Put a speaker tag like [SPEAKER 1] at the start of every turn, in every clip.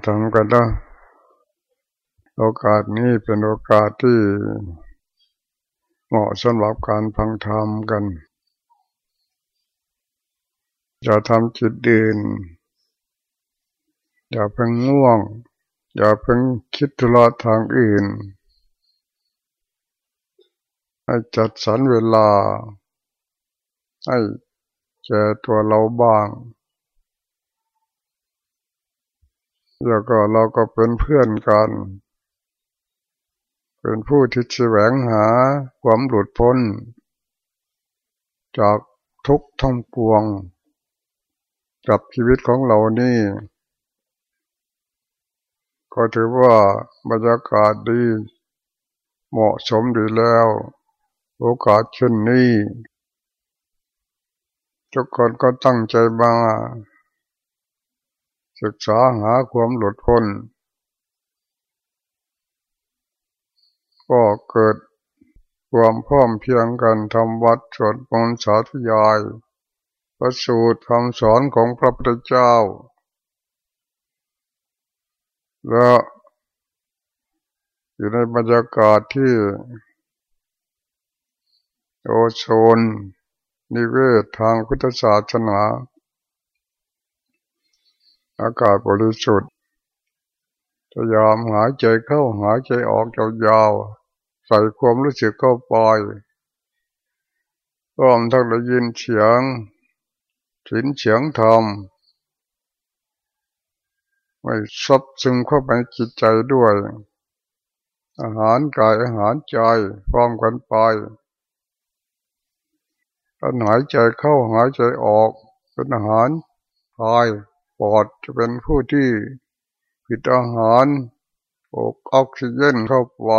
[SPEAKER 1] ฟังธรรมกันนะโอกาสนี้เป็นโอกาสที่เหมาะสำหรับการฟังธรรมกัน อย่าทำจิตดินอย่าเพิ่งง่วง อย่าเพิ่งคิดตุลาทางอื่น ให้จัดสรรเวลา ให้แก่ตัวเราบ้าง แล้วก็เราก็เป็นเพื่อนกัน เป็นผู้ที่แสวงหาความหลุดพ้น จากทุกท่องปวง กับชีวิตของเรานี่ ก็ถือว่าบรรยากาศดี เหมาะสมดีแล้ว โอกาสเช่นนี้ทุกคนก็ตั้งใจมา ศึกษาหาความหลุดพ้น ก็เกิดความพร้อมเพียงกันทำวัดสวดมนต์สาธยายประสูตรคำสอนของพระพุทธเจ้า และอยู่ในบรรยากาศที่โอโซนนิเวศทางพุทธศาสนา อากาศบริสุทธิ์พยายามหายใจเข้าหายใจออกยาวๆใส่ความรู้สึกเข้าไปร้อมทั้งได้ยินเสียงสินเสียงธรรมไม่ซับซึมเข้าไปจิตใจด้วย อาหารกายอาหารใจพร้อมกันไปการหายใจเข้าหายใจออกเป็นอาหารกาย ปอดจะเป็นผู้ที่ผิดอาหารอกออกซิเจนเข้าไป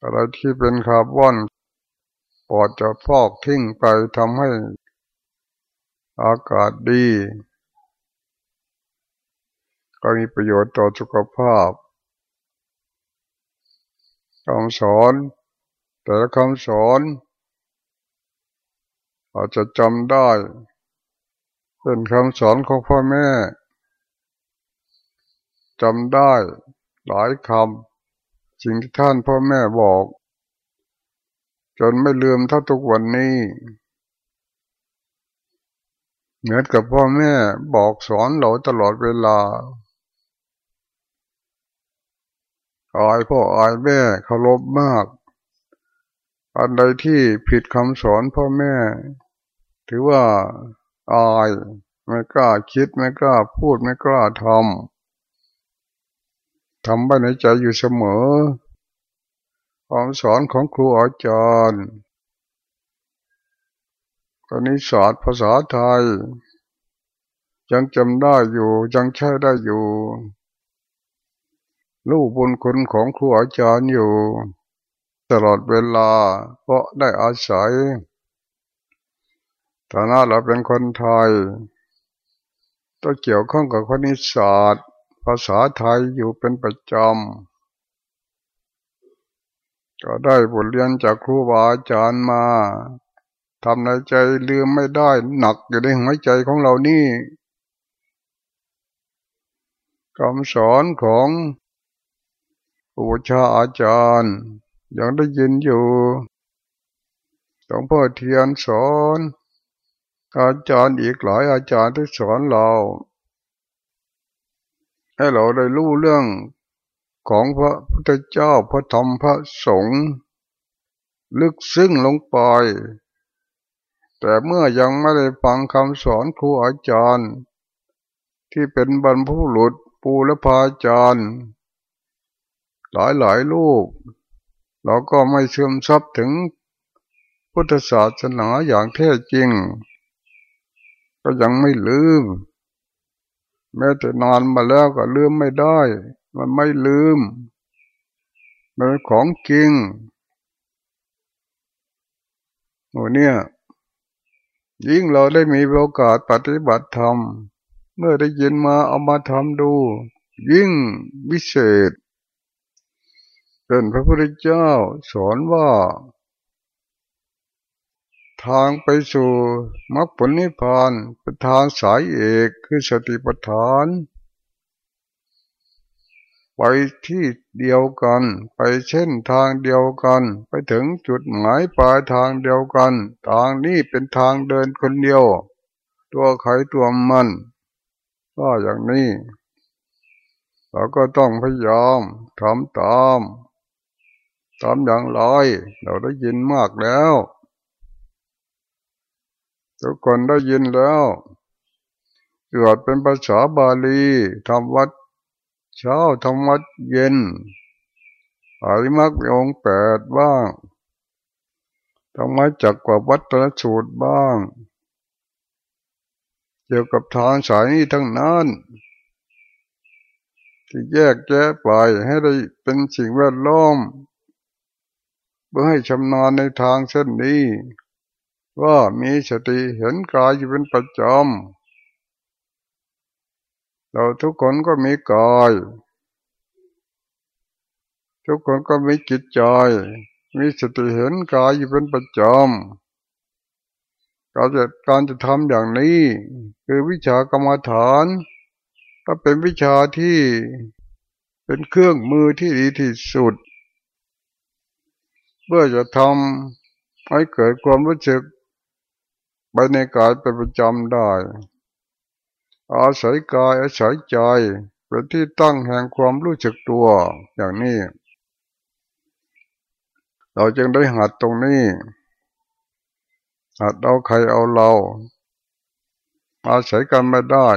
[SPEAKER 1] อะไรที่เป็นคาร์บอนปอดจะฟอกทิ้งไปทำให้อากาศดี ก็มีประโยชน์ต่อสุขภาพคำสอน แต่ละคำสอน อาจจะจำได้ เป็นคำสอนของพ่อแม่จำได้หลายคำสิ่งที่ท่านพ่อแม่บอก จนไม่ลืมเท่าทุกวันนี้ เหมือนกับพ่อแม่บอกสอนเราตลอดเวลาอายพ่ออายแม่เคารพมาก อันใดที่ผิดคำสอนพ่อแม่ ถือว่า อายไม่กล้าคิดไม่กล้าพูดไม่กล้าทำทำไปในใจอยู่เสมอความสอนของครูอาจารย์ตอนนี้สอนภาษาไทย ยังจำได้อยู่ยังใช้ได้อยู่รู้บุญคุณของครูอาจารย์อยู่ ตลอดเวลาเพราะได้อาศัย ฐานะเราเป็นคนไทยต้องเกี่ยวข้องกับคณิตศาสตร์ ภาษาไทยอยู่เป็นประจำ ก็ได้บทเรียนจากครูบาอาจารย์มาทำในใจลืมไม่ได้หนักอยู่ในหัวใจของเรานี่คำสอนของอุชาอาจารย์ยังได้ยินอยู่หลวงพ่อเทียนสอน อาจารย์อีกหลายอาจารย์ที่สอนเรา ให้เราได้รู้เรื่องของพระพุทธเจ้าพระธรรมพระสงฆ์ลึกซึ้งลงไป แต่เมื่อยังไม่ได้ฟังคำสอนครูอาจารย์ ที่เป็นบรรพุรุษปูและพาอาจารย์ หลายหลายลูกเราก็ไม่เชื่อมซับถึงพุทธศาสนาอย่างแท้จริง ก็ยังไม่ลืม แม้แต่นอนมาแล้วก็ลืมไม่ได้ มันไม่ลืม มันเป็นของจริงโอ้เนี่ย ยิ่งเราได้มีโอกาสปฏิบัติธรรม เมื่อได้ยินมาเอามาทำดู ยิ่งวิเศษเป็นพระพุทธเจ้าสอนว่า ทางไปสู่มรรคผลนิพพานเป็นทางสายเอกคือสติปัฏฐาน ไปที่เดียวกัน ไปเช่นทางเดียวกัน ไปถึงจุดหมายปลายทางเดียวกัน ทางนี้เป็นทางเดินคนเดียว ตัวใครตัวมันก็อย่างนี้เราก็ต้องพยายามทำตามทำอย่างไร เราได้ยินมากแล้ว ทุกคนได้ยินแล้วเกิดเป็นภาษาบาลีทำวัดเช้าทำวัดเย็นอริมักองแปดบ้างทำมาจักกว่าวัดตะสูตรบ้าง เกี่ยวกับทางสายนี้ทั้งนั้นที่แยกแยะไปให้ได้เป็นสิ่งแวดล้อมเพื่อให้ชำนาญในทางเส้นนี้ ว่ามีสติเห็นกายอยู่เป็นประจำเราทุกคนก็มีกาย ทุกคนก็มีจิตใจ มีสติเห็นกายอยู่เป็นประจำการจะการจะทำอย่างนี้ คือวิชากรรมฐานก็เป็นวิชาที่เป็นเครื่องมือที่ดีที่สุด เพื่อจะทำให้เกิดความรู้สึก ไปในกายเป็นประจำได้ อาศัยกายอาศัยใจเป็นที่ตั้งแห่งความรู้สึกตัวอย่างนี้ เราจึงได้หัดตรงนี้ หัดเอาใครเอาเรา อาศัยกันไม่ได้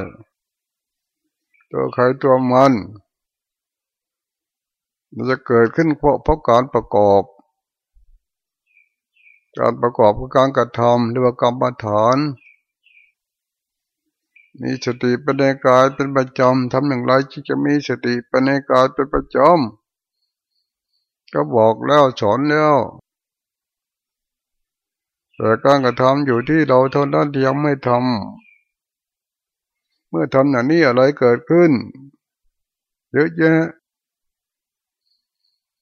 [SPEAKER 1] ตัวใครตัวมันมันจะเกิดขึ้นเพราะเพราะการประกอบ การประกอบคือการกระทำหรือว่ากรรมฐานมีสติเป็นในกายเป็นประจำทำอย่างไรที่จะมีสติเป็นในกายเป็นประจำก็บอกแล้วสอนแล้วแต่การกระทำอยู่ที่เราเท่านั้นที่ยังไม่ทำเมื่อทำอย่างนี้อะไรเกิดขึ้นเยอะแยะ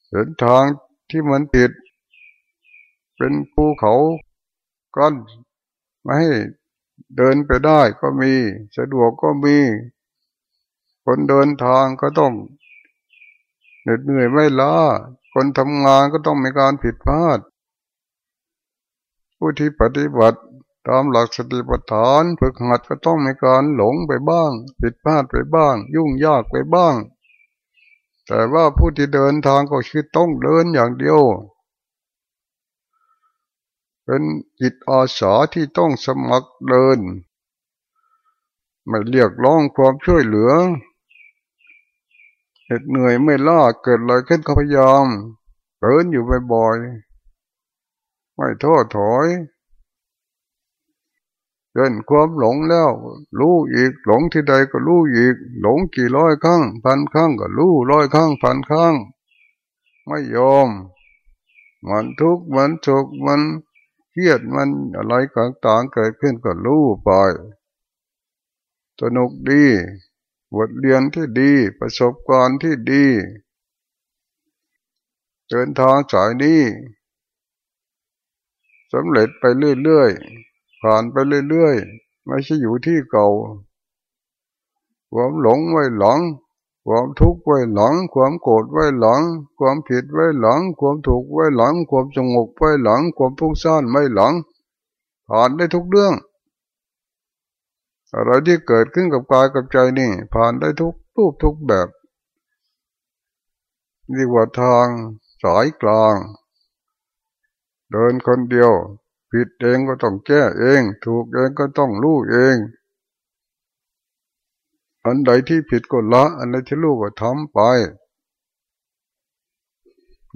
[SPEAKER 1] เห็นทางที่มันติด เป็นภูเขาก้อนไม่ให้เดินไปได้ก็มีสะดวกก็มี คนเดินทางก็ต้องเหน็ดเหนื่อยไม่ล้าคนทำงานก็ต้องมีการผิดพลาด ผู้ที่ปฏิบัติตามหลักสติปัฏฐานฝึกหัดก็ต้องมีการหลงไปบ้าง ผิดพลาดไปบ้าง ยุ่งยากไปบ้าง แต่ว่าผู้ที่เดินทางก็คือต้องเดินอย่างเดียว เป็นจิตอาสาที่ต้องสมัครเดิน ไม่เรียกร้องความช่วยเหลือเหน็ดเหนื่อยไม่ล่าเกิดอะไรขึ้นก็พยายามเดินอยู่บ่อยๆไม่ท้อถอยเกินความหลงแล้ว รู้อีกหลงที่ใดก็รู้อีก หลงกี่ร้อยครั้งพันครั้งก็รู้ร้อยครั้งพันครั้งไม่ยอมมันทุกข์มันโศกมัน เครียดมันอะไรต่างๆเกิดขึ้นก็รู้ไปสนุกดีบทเรียนที่ดีประสบการณ์ที่ดี เดินทางสายนี้สำเร็จไปเรื่อยๆ ผ่านไปเรื่อยๆ ไม่ใช่อยู่ที่เก่าความหลงไว้หลัง ความทุกข์ไว้หลัง ความโกรธไว้หลัง ความผิดไว้หลัง ความถูกไว้หลัง ความสงบไว้หลัง ความทุกข์ซ่านไว้หลังผ่านได้ทุกเรื่องอะไรที่เกิดขึ้นกับกายกับใจนี่ ผ่านได้ทุกรูปทุกแบบเรียกว่าทางสายกลาง เดินคนเดียว ผิดเองก็ต้องแก้เอง ถูกเองก็ต้องรู้เอง อันใดที่ผิดก็ละ อันใดที่รู้ก็ทำไป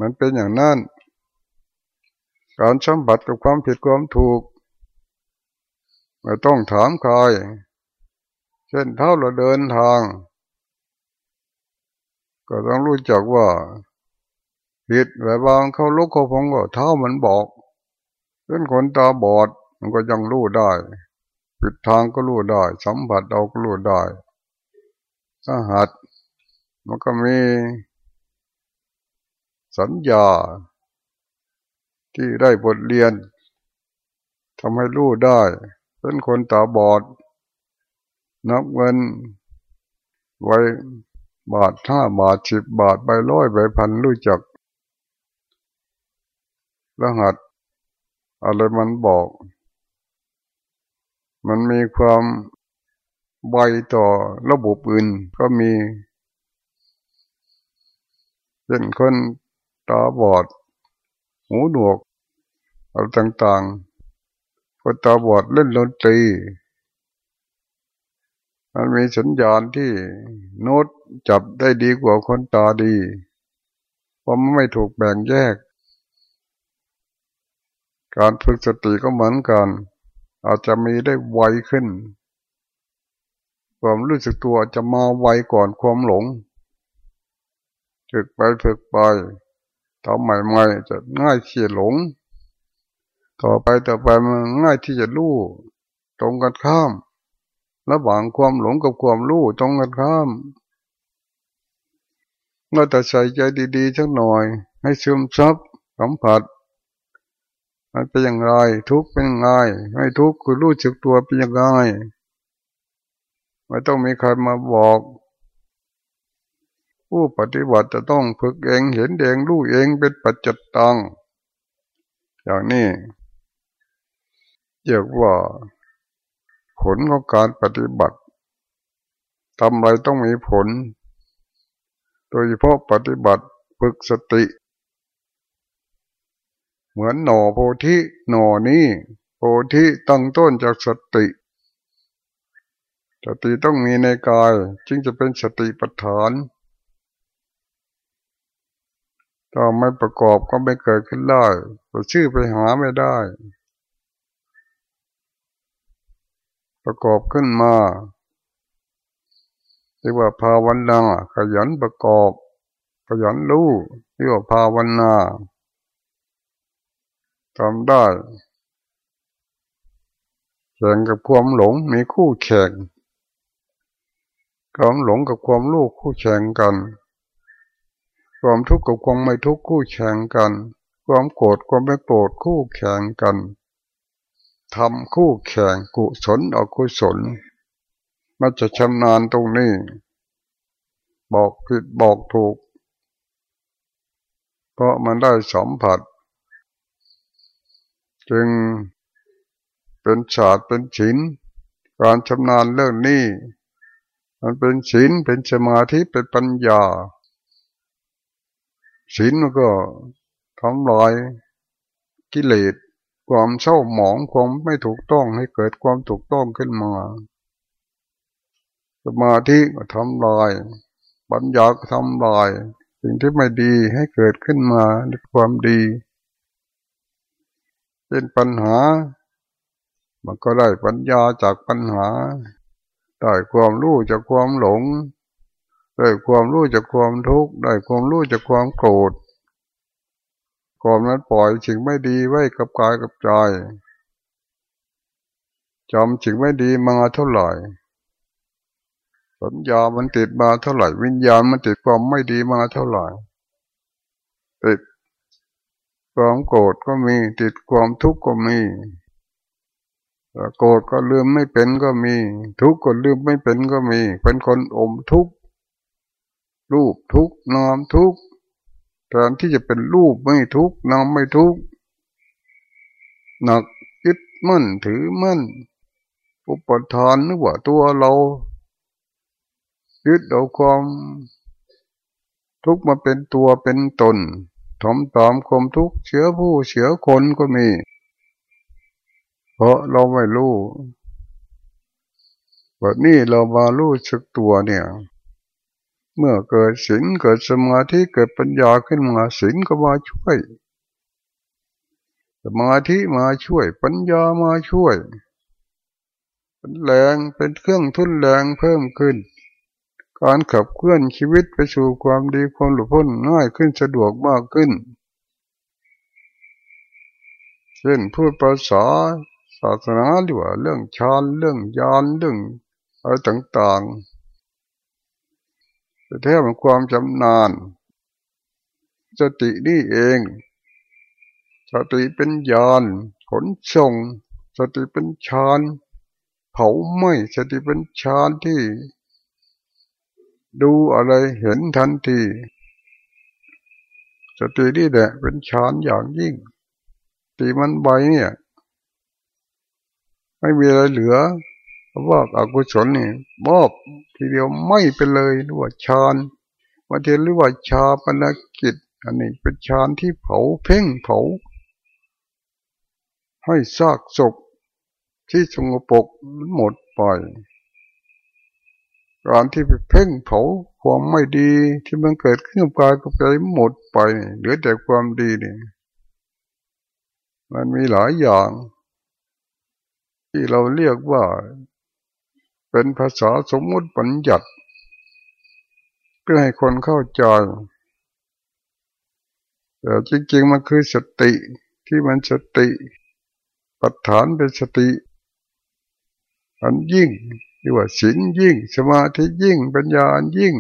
[SPEAKER 1] มันเป็นอย่างนั้น การสัมผัสกับความผิดความถูกไม่ต้องถามใคร เช่นเท่าเราเดินทาง ก็ต้องรู้จักว่าผิดแบบบางเขาลุกเขาพงก็เท่ามันบอกเป็นคนตาบอดมันก็ยังรู้ได้ปิดทางก็รู้ได้ สัมผัสเราก็รู้ได้ ถ้าหัด มันก็มีสัญญา ที่ได้บทเรียนทำให้รู้ได้ เป็นคนตาบอด นับเงิน ไว้บาทห้าบาทสิบบาทใบร้อยใบพันรู้จัก รหัส อะไรมันบอก มันมีความ ไวต่อระบบอื่นก็มีเช่นคนตาบอด หูหนวกอะไรต่างๆคนตาบอดเล่นดนตรี มันมีสัญญาณที่โน้ตจับได้ดีกว่าคนตาดีเพราะมันไม่ถูกแบ่งแยก การฝึกสติก็เหมือนกัน อาจจะมีได้ไวขึ้น ความรู้สึกตัวจะมาไวก่อนความหลง ฝึกไปฝึกไปทำใหม่ๆจะง่ายที่จะหลง ต่อไปต่อไปมันง่ายที่จะรู้ตรงกันข้ามระหว่างความหลงกับความรู้ตรงกันข้ามเมื่อแต่ใส่ใจดีๆสักหน่อย ให้ซึมซับสัมผัสมันเป็นอย่างไร ทุกเป็นยังไงไม่ทุกคือรู้จึกตัวเป็นยังไง ไม่ต้องมีใครมาบอก ผู้ปฏิบัติจะต้องฝึกเองเห็นเองรู้เองเป็นปัจจตังอย่างนี้เรียกว่า ผลของการปฏิบัติทำอะไรต้องมีผล โดยเฉพาะปฏิบัติฝึกสติ เหมือนหน่อโพธิหน่อนี้โพธิตั้งต้นจากสติ สติต้องมีในกาย จึงจะเป็นสติปัฏฐานถ้าไม่ประกอบก็ไม่เกิดขึ้นได้ตัวชื่อไปหาไม่ได้ ประกอบขึ้นมาเรียกว่าภาวนาขยันประกอบขยันรู้เรียกว่าภาวนาทำได้แข่งกับความหลงมีคู่แข่ง ความหลงกับความรู้คู่แข่งกัน ความทุกข์กับความไม่ทุกข์คู่แข่งกัน ความโกรธความไม่โกรธคู่แข่งกันทำคู่แข่งกุศลอกุศล มันจะชำนาญตรงนี้ บอกผิดบอกถูก เพราะมันได้สัมผัส จึงเป็นศาสตร์เป็นศิลการชำนาญเรื่องนี้ มันเป็นศิลเป็นสมาธิเป็นปัญญาศีลมันก็ทำลายกิเลสความเศร้าหมองความไม่ถูกต้องให้เกิดความถูกต้องขึ้นมา สมาธิก็ทำลายปัญญาก็ทำลาย สิ่งที่ไม่ดีให้เกิดขึ้นมาด้วยความดี เป็นปัญหา มันก็ได้ปัญญาจากปัญหา ได้ความรู้จากความหลง ได้ความรู้จากความทุกข์ ได้ความรู้จากความโกรธก่อนนั้นปล่อยสิ่งไม่ดีไว้กับกายกับใจจำสิ่งไม่ดีมาเท่าไหร่ สัญญามันติดมาเท่าไหร่ วิญญาณมันติดความไม่ดีมาเท่าไหร่ ติดความโกรธก็มี ติดความทุกข์ก็มี โกรธก็ลืมไม่เป็นก็มี ทุกข์ก็ลืมไม่เป็นก็มี เป็นคนอมทุกข์รูปทุกข์นามทุกข์แทนที่จะเป็นรูปไม่ทุกข์นามไม่ทุกข์หนักยึดมั่นถือมั่น อุปทานนึกว่าตัวเรายึดเอาความทุกมาเป็นตัวเป็นตนทอมตอมความทุกข์เชื้อผู้เชื้อคนก็มี เพราะเราไม่รู้วันนี้เรามารู้สึกตัวเนี่ย เมื่อเกิดศีลเกิดสมาธิเกิดปัญญาขึ้นมาศีลก็มาช่วย สมาธิมาช่วย ปัญญามาช่วย เป็นแรงเป็นเครื่องทุนแรงเพิ่มขึ้น การขับเคลื่อนชีวิตไปสู่ความดีความหลุดพ้นง่ายขึ้นสะดวกมากขึ้นเช่นพูดภาษา ศาสนาหรือว่า เรื่องฌานเรื่องยานเรื่องอะไรต่างๆแต่แท้เป็นความจำนานสตินี่เองสติเป็นยานขนส่งสติเป็นฌานเผาไหมสติเป็นฌานที่ ดูอะไรเห็นทันทีสตินี่แหละเป็นฌานอย่างยิ่งตีมันใบเนี่ย ไม่มีอะไรเหลือเพราะว่าอากุศลนี่มอบทีเดียวไม่ไปเลยหรือว่าฌานมาเทียนหรือว่าชาปนกิจ อันนี้เป็นฌานที่เผาเพ่งเผาให้ซากศพที่สงบกหมดไปการที่ไปเพ่งเผาความไม่ดีที่มันเกิดขึ้นกับกายกับใจหมดไปเหลือแต่ความดีนี่มันมีหลายอย่าง ที่เราเรียกว่า เป็นภาษาสมมุติปัญญัติ เพื่อให้คนเข้าใจแต่จริงๆมันคือสติที่มันสติปัฏฐานเป็นสติ อันยิ่งที่ว่าศีลยิ่ง สมาธิยิ่งปัญญาอันยิ่ง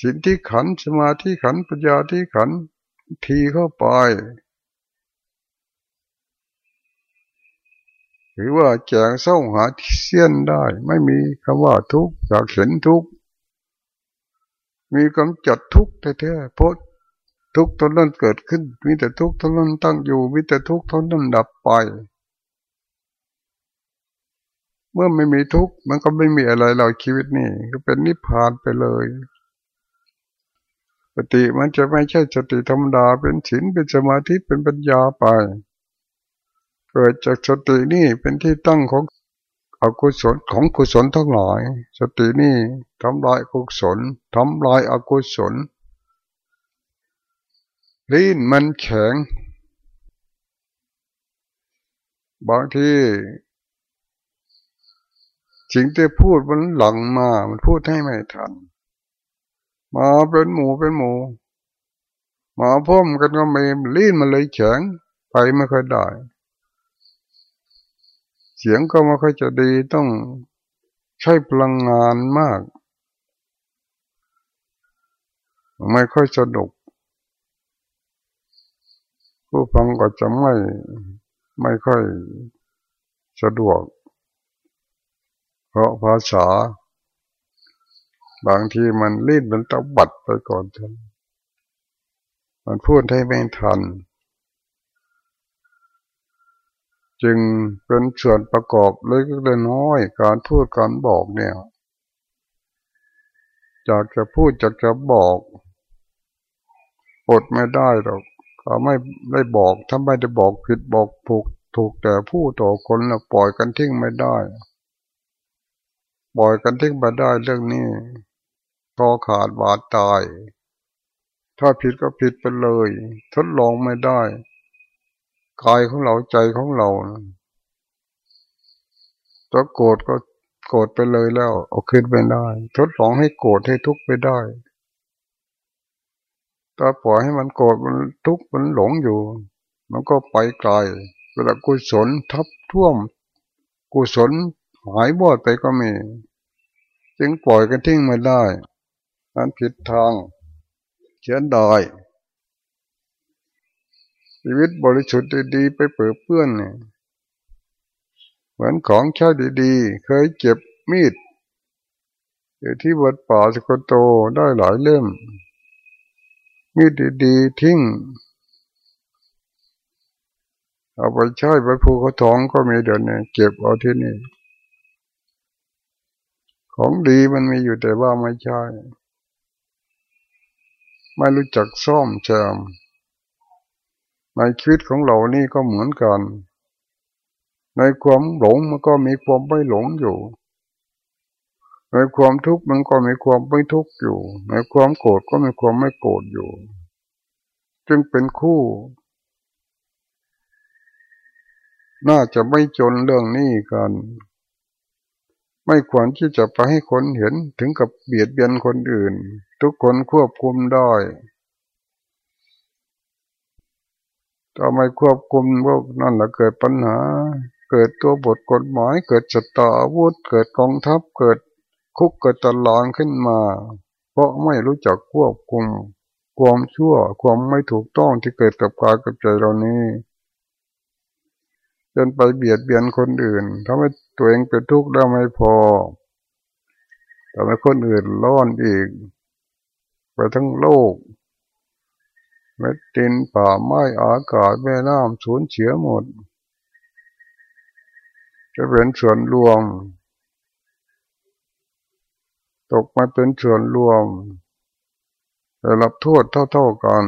[SPEAKER 1] ศีลที่ขันสมาธิขันปัญญาที่ขันทีเข้าไป หรือว่าแจงเศร้าหาเสี้ยนได้ ไม่มีคำว่าทุกข์อยากเห็นทุกข์มีกำจัดทุกข์แท้ๆเพราะทุกข์ทนนั้นเกิดขึ้น มีแต่ทุกข์ทนนั้นตั้งอยู่มีแต่ทุกข์ทนนั้นดับไป เมื่อไม่มีทุกข์มันก็ไม่มีอะไรเราชีวิตนี่ก็เป็นนิพพานไปเลยสติมันจะไม่ใช่สติธรรมดาเป็นศีลเป็นสมาธิเป็นปัญญาไป เกิดจากสตินี่เป็นที่ตั้งของอกุศลของกุศลทั้งหลาย สตินี่ทำลายกุศลทำลายอกุศลลิ้นมันแข็ง บางทีสิ่งที่พูดมันหลังมา มันพูดให้ไม่ทัน มาเป็นหมูเป็นหมู มาพ่อมกันก็ไม่ลิ้นมันเลยแข็งไปไม่ค่อยได้ เสียงก็ไม่ค่อยจะดีต้องใช้พลังงานมาก ไม่ค่อยสนุก ผู้ฟังก็จะไม่ไม่ค่อยสะดวก เพราะภาษา บางทีมันรีดมันตบัดไปก่อนทันมันพูดให้ไม่ทัน จึงเป็นส่วนประกอบเล็กๆน้อยการพูดการบอกเนี่ยจากจะพูดจากจะบอกอดไม่ได้หรอกเขาไม่ได้บอกถ้าไม่ได้บอกผิดบอกถูกถูกแต่ผู้ต่อคนนะปล่อยกันทิ้งไม่ได้ปล่อยกันทิ้งไม่ได้เรื่องนี้ตอขาดบาดตาย ถ้าผิดก็ผิดไปเลย ทดลองไม่ได้ กายของเราใจของเราถ้าโกรธก็โกรธไปเลยแล้วเอาขึ้นไม่ได้ ทดลองให้โกรธให้ทุกข์ไปได้ถ้าปล่อยให้มันโกรธมันทุกข์มันหลงอยู่ มันก็ไปไกลเวลากุศลทับท่วม กุศลหายบอดไปก็มี จึงปล่อยกันทิ้งไม่ได้นั้นผิดทางเขียนได้ ชีวิตบริสุทธิ์ดีๆไปเปิดเพื่อนเนี่ยเหมือนของใช้ดีๆ เคยเก็บมีดอยู่ที่วัดป่าสกโตได้หลายเล่ม มีดีๆทิ้ง เอาไปใช้ไปภูเขาทองก็มีเดี๋ยวนี้เก็บเอาที่นี่ ของดีมันมีอยู่แต่ว่าไม่ใช่ ไม่รู้จักซ่อมแซม ในชีวิตของเรานี่ก็เหมือนกัน ในความหลงมันก็มีความไม่หลงอยู่ ในความทุกข์มันก็มีความไม่ทุกข์อยู่ ในความโกรธก็มีความไม่โกรธอยู่ จึงเป็นคู่ น่าจะไม่จนเรื่องนี้กัน ไม่ควรที่จะไปให้คนเห็นถึงกับเบียดเบียนคนอื่น ทุกคนควบคุมได้ ถ้าไม่ควบคุมพวกนั่นแหละเกิดปัญหา เกิดตัวบทกฎหมาย เกิดจัตตาอาวุธ เกิดกองทัพ เกิดคุกเกิดตลอนขึ้นมา เพราะไม่รู้จักควบคุม ความชั่ว ความไม่ถูกต้องที่เกิดกับกายกับใจเรานี้จนไปเบียดเบียนคนอื่นทำให้ตัวเองเป็นทุกข์แล้วไม่พอทำให้คนอื่นร้อนอีก ไปทั้งโลก เม็ดดินป่าไม้อากาศแม่น้ำสูญเสียหมด จะเป็นส่วนรวม ตกมาเป็นส่วนรวมได้รับโทษเท่าๆกัน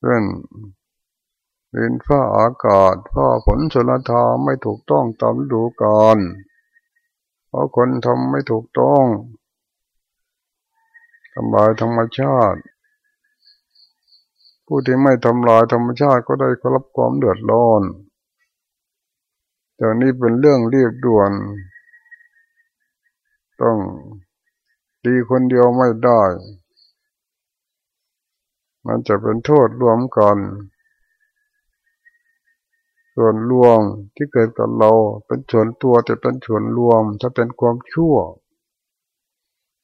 [SPEAKER 1] เช่นดินฟ้าอากาศฟ้าฝนชนธาไม่ถูกต้องตามฤดูกาลเพราะคนทำไม่ถูกต้องทำลายธรรมชาติ ผู้ที่ไม่ทำลายธรรมชาติก็ได้รับความเดือดร้อนแต่นี้เป็นเรื่องเรียบด่วน ต้องดีคนเดียวไม่ได้ มันจะเป็นโทษรวมกัน ส่วนรวมที่เกิดกับเราเป็นส่วนตัวแต่เป็นส่วนรวม ถ้าเป็นความชั่ว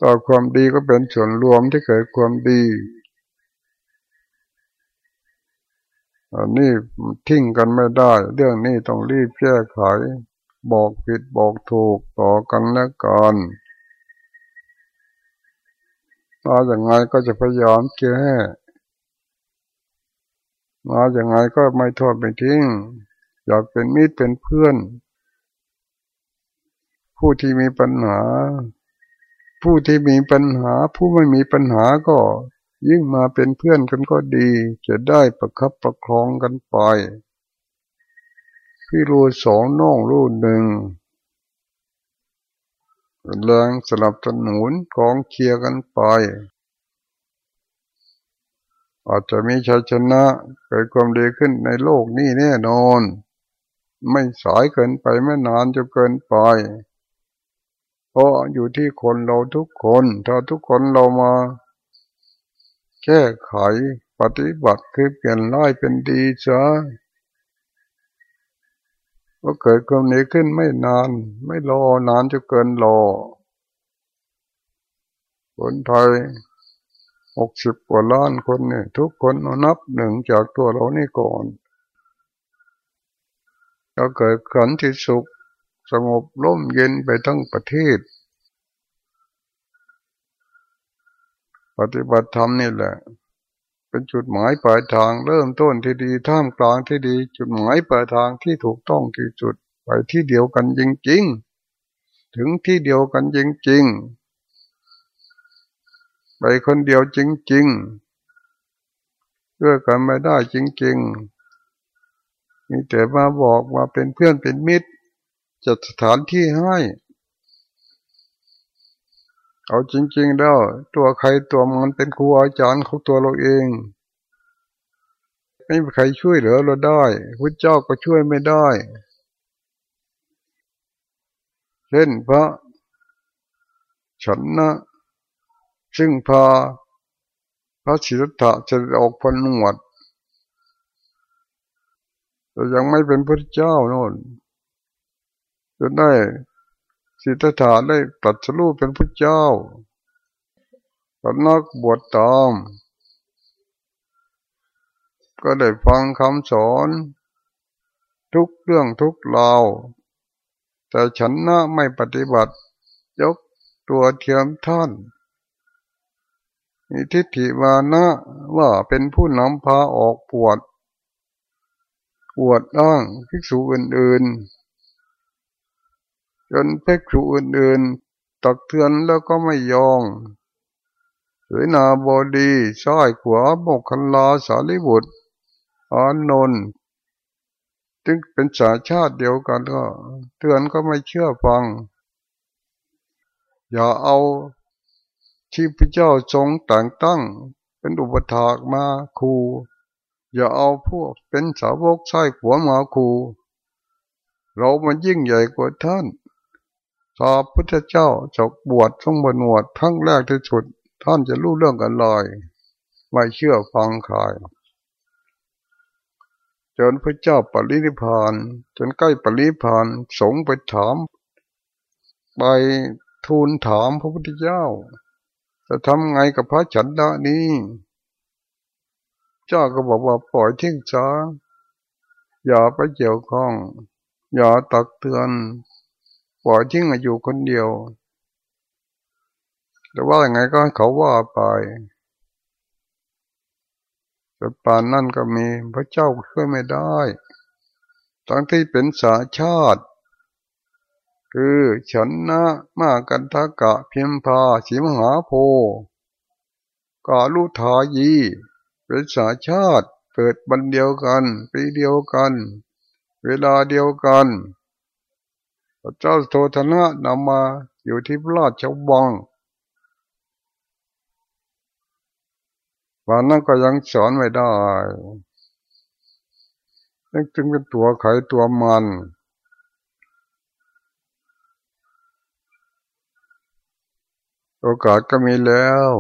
[SPEAKER 1] ต่อความดีก็เป็นส่วนรวมที่เกิดความดี อันนี้ทิ้งกันไม่ได้ เรื่องนี้ต้องรีบแก้ไข บอกผิดบอกถูกต่อกันและกันมาอย่างไงก็จะพยายามแก้มาอย่างไงก็ไม่ทอดไม่ทิ้ง อยากเป็นมิตรเป็นเพื่อน ผู้ที่มีปัญหา ผู้ที่มีปัญหา ผู้ไม่มีปัญหาก็ ยิ่งมาเป็นเพื่อนกันก็ดี จะได้ประคับประคองกันไป พี่รู้สองน้องรู้หนึ่งแรงสลับสนุนกองเคียกันไป อาจจะมีชัยชนะเกิดความดีขึ้นในโลกนี้แน่นอน ไม่สายเกินไปไม่นานจะเกินไปเพราะอยู่ที่คนเราทุกคน ถ้าทุกคนเรามา แก้ไขปฏิบัติคือเปลี่ยนร้ายเป็นดีซะก็เกิดความนี้ขึ้นไม่นาน ไม่รอนานจะเกินรอคนไทยหกสิบกว่าล้านคนเนี่ยทุกคนนับหนึ่งจากตัวเรานี่ก่อนก็เกิดขันที่สุข สงบร่มเย็นไปทั้งประเทศ ปฏิบัติธรรมนี่แหละ เป็นจุดหมายปลายทางเริ่มต้นที่ดีท่ามกลางที่ดี จุดหมายปลายทางที่ถูกต้องที่จุดไปที่เดียวกันจริงๆ ถึงที่เดียวกันจริงๆ ไปคนเดียวจริงๆเพื่อกันไม่ได้จริงๆมีแต่มาบอกว่าเป็นเพื่อนเป็นมิตรจัดสถานที่ให้ เอาจริง ๆ แล้ว ตัวใครตัวมันเป็นครูอาจารย์ของตัวเราเอง ไม่มีใครช่วยเหลือเราได้พระเจ้าก็ช่วยไม่ได้ เช่นพระฉันนะซึ่งพาพระศิรธะจะออกพนวดแต่ยังไม่เป็นพระเจ้าโน่นจะได้ สิทธัตถะได้ตรัสรู้เป็นพระเจ้าก็นักบวชตาม ก็ได้ฟังคำสอน ทุกเรื่องทุกราว แต่ฉันนะไม่ปฏิบัติ ยกตัวเทียมท่านมีทิฏฐิวานะว่าเป็นผู้นำพาออกปวด ปวดอ้างภิกษุอื่นๆ จนเพกขูอื่นๆตักเตือนแล้วก็ไม่ยอมสวยนาบอดีซ้ายขวาบกคันลาสาลิบุตรอานนท์จึงเป็นสาชาติเดียวกันก็ เตือนก็ไม่เชื่อฟัง อย่าเอาที่พระเจ้าทรงแต่งตั้ง เป็นอุปถากมาคูอย่าเอาพวกเป็นสาวกใช้ขัวมาคูเรามันยิ่งใหญ่กว่าท่าน พอพุทธเจ้าจกบวชทรงบนวดทั้งแรกที่สุด ท่านจะรู้เรื่องกันลอยไม่เชื่อฟังใครจนพระเจ้าปรินิพาน จนใกล้ปรินิพานสงไปถาม ไปทูลถามพระพุทธเจ้า จะทำไงกับพระฉันดานี้ เจ้าก็บอกว่าปล่อยทิ้งซะอย่าไปเกี่ยวข้อง อย่าตักเตือน ปล่อยทิ้งอยู่คนเดียวแต่ว่าอย่างไงก็เขาว่าไปแต่ปานนั่นก็มีพระเจ้าช่วยไม่ได้ ทั้งที่เป็นสาชาติ คือฉันนะมากันทกะเพียมพาสีมหาโพกาลุทายี เป็นสาชาติเกิดบันเดียวกัน ปีเดียวกัน เวลาเดียวกัน พระเจ้าโทธนะนำมาอยู่ที่ราชวังวันนั้นก็ยังสอนไม่ได้นั่นจึงเป็นตัวไขตัวมัน โอกาสก็มีแล้ว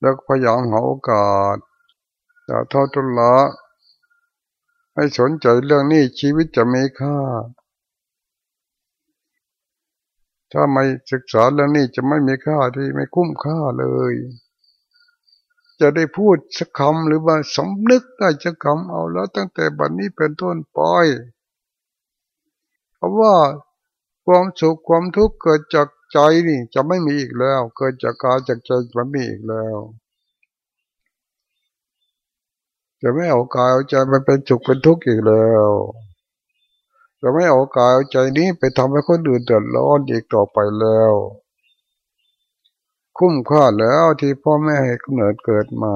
[SPEAKER 1] แล้วพยายามหาโอกาสแต่ทอตุละ ให้สนใจเรื่องนี้ชีวิตจะมีค่า ถ้าไม่ศึกษาเรื่องนี้จะไม่มีค่าที่ไม่คุ้มค่าเลย จะได้พูดสักคำหรือว่าสำนึกได้จะคำเอาแล้วตั้งแต่บัดนนี้เป็นต้นปอยเพราะว่าความสุขความทุกข์เกิดจากใจนี่จะไม่มีอีกแล้ว เกิดจากกายจากใจจะไม่มีอีกแล้ว จะไม่เอากายเอาใจไปเป็นสุขเป็นทุกข์อีกแล้วจะไม่เอากายเอาใจนี้ไปทำให้คนอื่นเดือดร้อนอีกต่อไปแล้ว คุ้มค่าแล้วที่พ่อแม่ให้กำเนิดเกิดมา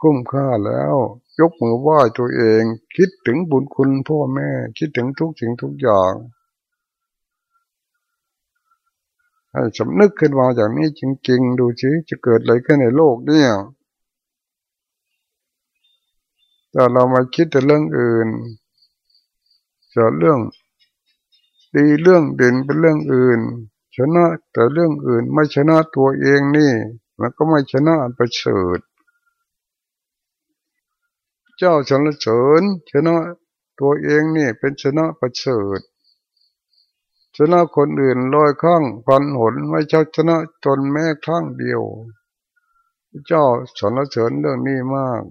[SPEAKER 1] คุ้มค่าแล้ว ยกมือไหว้ตัวเอง คิดถึงบุญคุณพ่อแม่ คิดถึงทุกสิ่งทุกอย่างให้สำนึกขึ้นมาอย่างนี้จริง ๆ ดูสิจะเกิดอะไรขึ้นในโลกเนี่ย แต่เรามาคิดแต่เรื่องอื่นจะเรื่องดีเรื่องเด่นเป็นเรื่องอื่น ชนะแต่เรื่องอื่นไม่ชนะตัวเองนี่ มันก็ไม่ชนะอันประเสริฐเจ้าชนเสริญชนะตัวเองนี่เป็นชนะประเสริฐชนะคนอื่นลอยข้างพันหนไม่เจ้าชนะจนแม้ครั้งเดียว เจ้าสนเสริญเรื่องนี้มาก